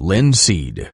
linseed